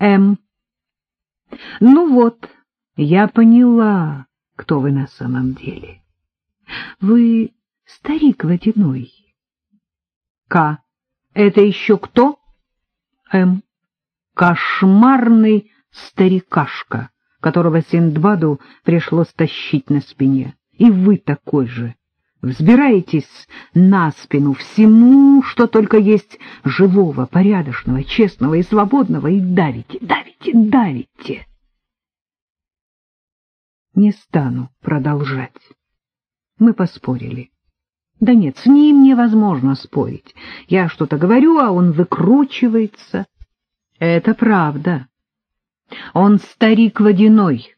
М. Ну вот, я поняла, кто вы на самом деле. Вы старик водяной. К. Это еще кто? М. Кошмарный старикашка, которого Синдбаду пришлось тащить на спине. И вы такой же. Взбираетесь на спину всему, что только есть живого, порядочного, честного и свободного, и давите, давите, давите. Не стану продолжать. Мы поспорили. Да нет, с ним невозможно спорить. Я что-то говорю, а он выкручивается. Это правда. Он старик водяной.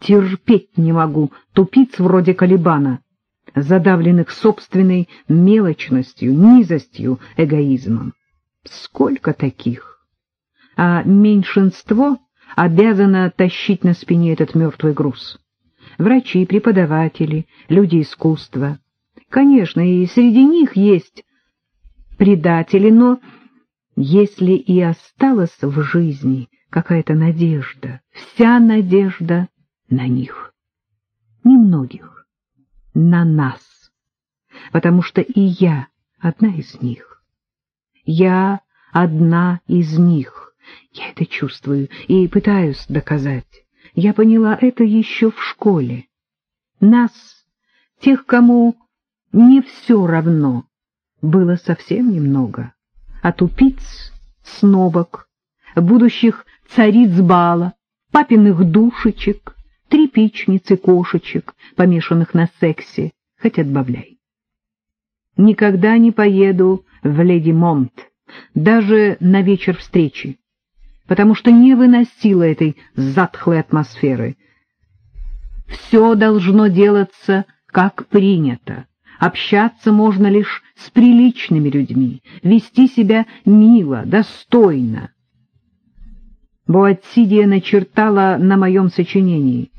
Терпеть не могу тупиц вроде Калибана, задавленных собственной мелочностью, низостью, эгоизмом. Сколько таких? А меньшинство обязано тащить на спине этот мертвый груз. Врачи, преподаватели, люди искусства. Конечно, и среди них есть предатели, но если и осталась в жизни какая-то надежда, вся надежда на них. Немногих, на нас, потому что и я одна из них. Я одна из них. Я это чувствую и пытаюсь доказать. Я поняла это еще в школе. Нас, тех, кому не все равно, было совсем немного. А тупиц, снобок, будущих цариц бала, папиных душечек, трепичниц и кошечек, помешанных на сексе, хоть отбавляй. Никогда не поеду в Леди Монт, даже на вечер встречи, потому что не выносила этой затхлой атмосферы. Все должно делаться, как принято. Общаться можно лишь с приличными людьми, вести себя мило, достойно. Буатсидия начертала на моем сочинении.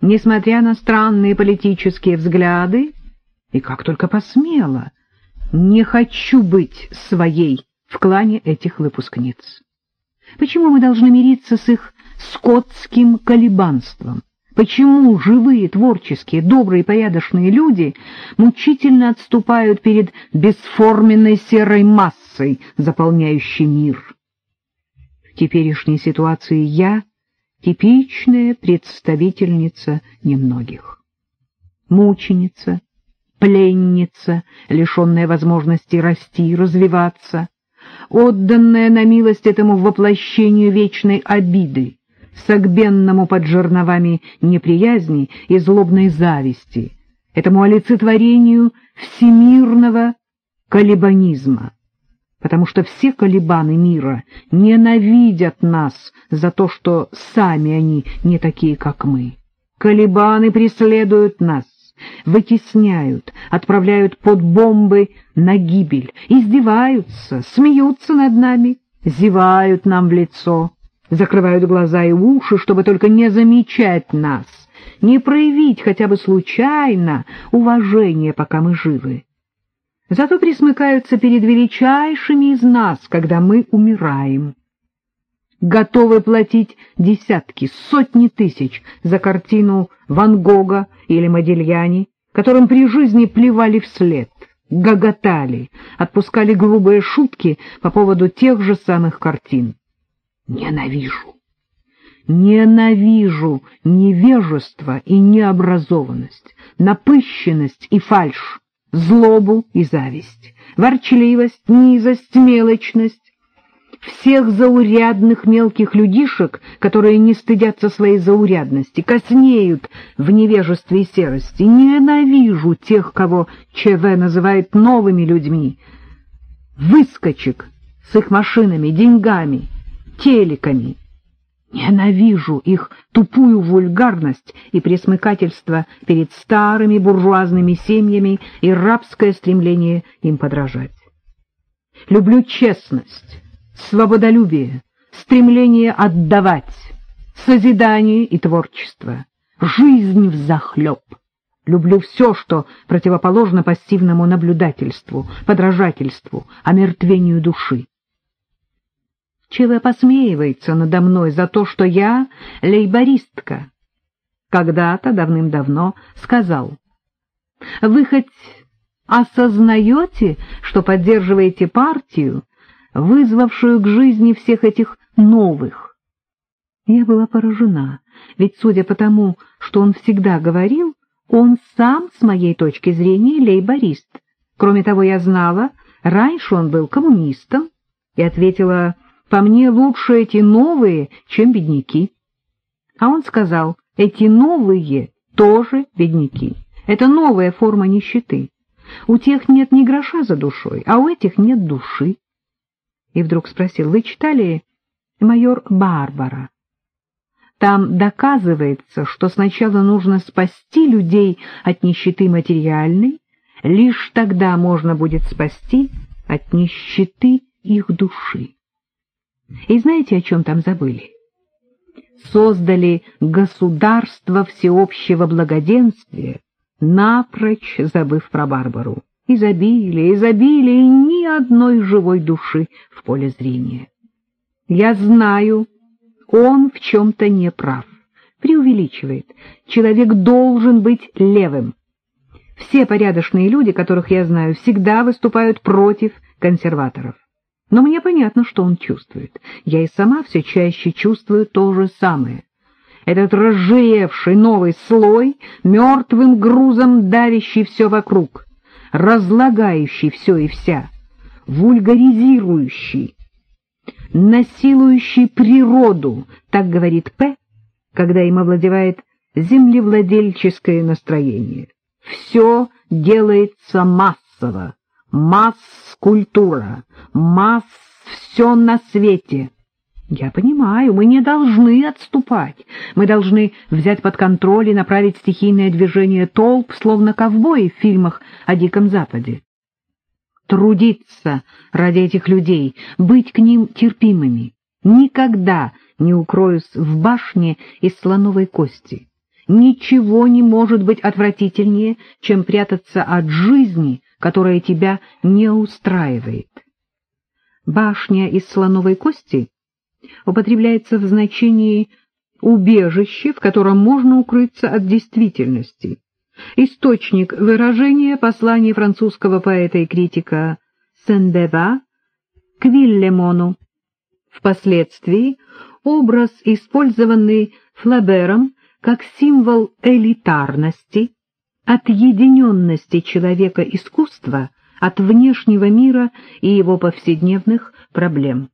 Несмотря на странные политические взгляды, и как только посмела, не хочу быть своей в клане этих выпускниц. Почему мы должны мириться с их скотским колебанством? Почему живые, творческие, добрые, порядочные люди мучительно отступают перед бесформенной серой массой, заполняющей мир? В теперешней ситуации я — типичная представительница немногих. Мученица, пленница, лишенная возможности расти, развиваться, отданная на милость этому воплощению вечной обиды, согбенному под жерновами неприязни и злобной зависти, этому олицетворению всемирного колебанизма, потому что все колебаны мира ненавидят нас за то, что сами они не такие, как мы. Колебаны преследуют нас, вытесняют, отправляют под бомбы на гибель, издеваются, смеются над нами, зевают нам в лицо закрывают глаза и уши, чтобы только не замечать нас, не проявить хотя бы случайно уважение, пока мы живы. Зато присмыкаются перед величайшими из нас, когда мы умираем. Готовы платить десятки, сотни тысяч за картину Ван Гога или Модильяни, которым при жизни плевали вслед, гоготали, отпускали грубые шутки по поводу тех же самых картин. Ненавижу. Ненавижу невежество и необразованность, напыщенность и фальшь, злобу и зависть, ворчливость, низость, мелочность, всех заурядных мелких людишек, которые не стыдятся своей заурядности, коснеют в невежестве и серости. Ненавижу тех, кого ЧВ называет новыми людьми, выскочек с их машинами, деньгами, телеками. Ненавижу их тупую вульгарность и пресмыкательство перед старыми буржуазными семьями и рабское стремление им подражать. Люблю честность, свободолюбие, стремление отдавать, созидание и творчество, жизнь взахлеб. Люблю все, что противоположно пассивному наблюдательству, подражательству, омертвению души. ЧВ посмеивается надо мной за то, что я лейбористка. Когда-то давным-давно сказал, «Вы хоть осознаете, что поддерживаете партию, вызвавшую к жизни всех этих новых?» Я была поражена, ведь, судя по тому, что он всегда говорил, он сам, с моей точки зрения, лейборист. Кроме того, я знала, раньше он был коммунистом, и ответила, по мне лучше эти новые, чем бедняки. А он сказал, эти новые тоже бедняки. Это новая форма нищеты. У тех нет ни гроша за душой, а у этих нет души. И вдруг спросил, вы читали «Майор Барбара»? Там доказывается, что сначала нужно спасти людей от нищеты материальной, лишь тогда можно будет спасти от нищеты их души. И знаете, о чем там забыли? Создали государство всеобщего благоденствия, напрочь забыв про Барбару. Изобилие, изобилие, и ни одной живой души в поле зрения. Я знаю, он в чем-то не прав, преувеличивает. Человек должен быть левым. Все порядочные люди, которых я знаю, всегда выступают против консерваторов. Но мне понятно, что он чувствует. Я и сама все чаще чувствую то же самое. Этот разжиревший новый слой, мертвым грузом давящий все вокруг, разлагающий все и вся, вульгаризирующий, насилующий природу, так говорит П, когда им овладевает землевладельческое настроение. Все делается массово, масс-культура, масс все на свете. Я понимаю, мы не должны отступать. Мы должны взять под контроль и направить стихийное движение толп, словно ковбои в фильмах о Диком Западе. Трудиться ради этих людей, быть к ним терпимыми. Никогда не укроюсь в башне из слоновой кости. Ничего не может быть отвратительнее, чем прятаться от жизни, которая тебя не устраивает. Башня из слоновой кости употребляется в значении убежище, в котором можно укрыться от действительности. Источник выражения послания французского поэта и критика Сен-Дева к Виллемону. Впоследствии образ, использованный Флабером как символ элитарности, отъединенности человека искусства от внешнего мира и его повседневных проблем.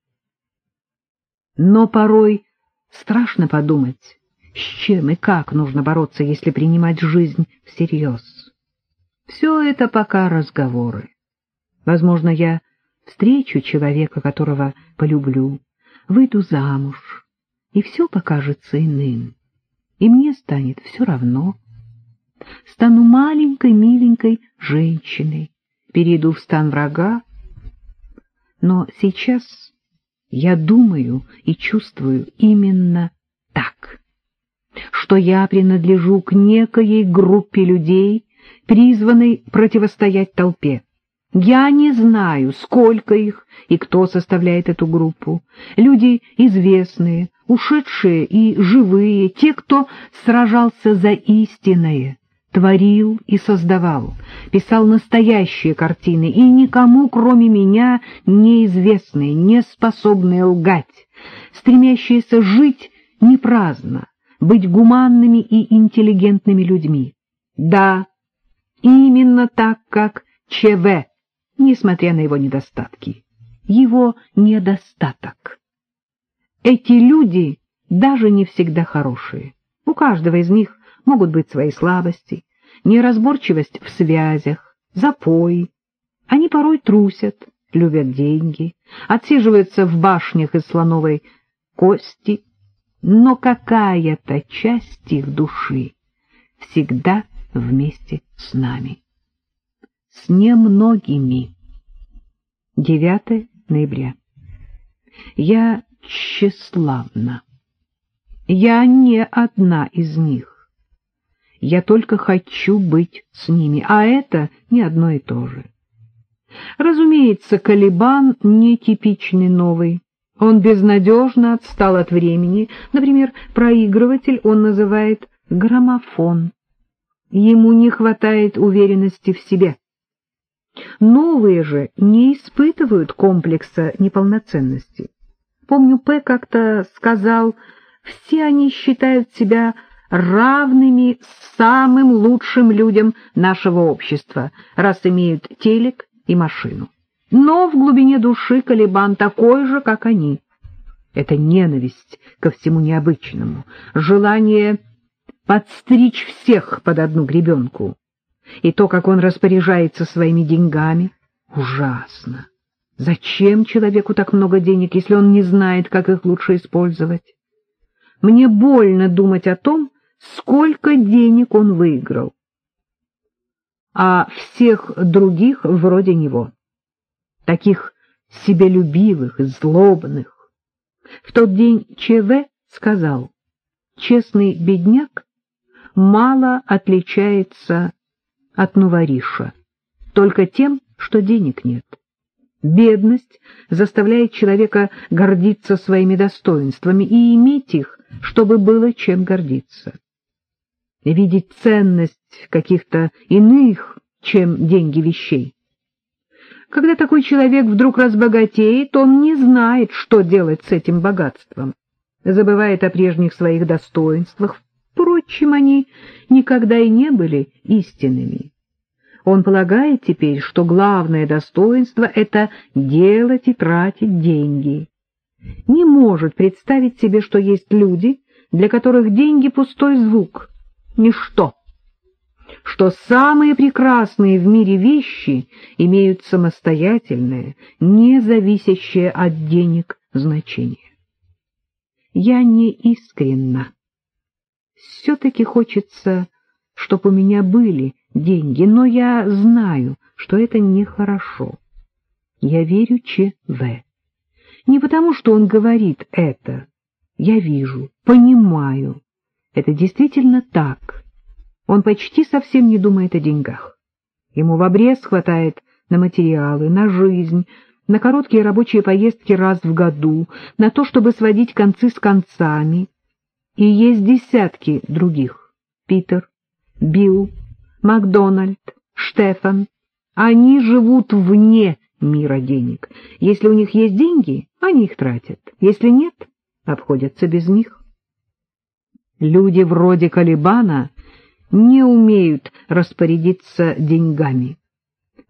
Но порой страшно подумать, с чем и как нужно бороться, если принимать жизнь всерьез. Все это пока разговоры. Возможно, я встречу человека, которого полюблю, выйду замуж, и все покажется иным, и мне станет все равно. Стану маленькой, миленькой женщиной, перейду в стан врага. Но сейчас я думаю и чувствую именно так, что я принадлежу к некоей группе людей, призванной противостоять толпе. Я не знаю, сколько их и кто составляет эту группу. Люди известные, ушедшие и живые, те, кто сражался за истинное, творил и создавал, писал настоящие картины, и никому, кроме меня, неизвестные, не способные лгать, стремящиеся жить не праздно, быть гуманными и интеллигентными людьми. Да, именно так, как ЧВ, несмотря на его недостатки. Его недостаток. Эти люди даже не всегда хорошие. У каждого из них могут быть свои слабости, неразборчивость в связях, запой. Они порой трусят, любят деньги, отсиживаются в башнях из слоновой кости, но какая-то часть их души всегда вместе с нами. С немногими. 9 ноября. Я тщеславна. Я не одна из них. Я только хочу быть с ними, а это не одно и то же. Разумеется, Калибан нетипичный новый. Он безнадежно отстал от времени. Например, проигрыватель он называет граммофон. Ему не хватает уверенности в себе. Новые же не испытывают комплекса неполноценности. Помню, П. как-то сказал, все они считают себя равными самым лучшим людям нашего общества, раз имеют телек и машину. Но в глубине души Калибан такой же, как они. Это ненависть ко всему необычному, желание подстричь всех под одну гребенку. И то, как он распоряжается своими деньгами, ужасно. Зачем человеку так много денег, если он не знает, как их лучше использовать? Мне больно думать о том, сколько денег он выиграл. А всех других вроде него, таких себелюбивых злобных. В тот день ЧВ сказал, честный бедняк мало отличается от нувариша, только тем, что денег нет. Бедность заставляет человека гордиться своими достоинствами и иметь их, чтобы было чем гордиться. Видеть ценность каких-то иных, чем деньги вещей. Когда такой человек вдруг разбогатеет, он не знает, что делать с этим богатством, забывает о прежних своих достоинствах, впрочем, они никогда и не были истинными. Он полагает теперь, что главное достоинство — это делать и тратить деньги. Не может представить себе, что есть люди, для которых деньги — пустой звук, ничто. Что самые прекрасные в мире вещи имеют самостоятельное, не зависящее от денег значение. Я не искренна. Все-таки хочется, чтобы у меня были деньги, но я знаю, что это нехорошо. Я верю ЧВ. Не потому, что он говорит это. Я вижу, понимаю. Это действительно так. Он почти совсем не думает о деньгах. Ему в обрез хватает на материалы, на жизнь, на короткие рабочие поездки раз в году, на то, чтобы сводить концы с концами. И есть десятки других. Питер, Билл, Макдональд, Штефан. Они живут вне мира денег. Если у них есть деньги, они их тратят. Если нет, обходятся без них. Люди вроде Калибана не умеют распорядиться деньгами.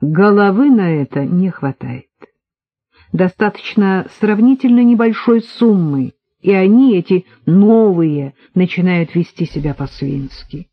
Головы на это не хватает. Достаточно сравнительно небольшой суммы, и они, эти новые, начинают вести себя по-свински.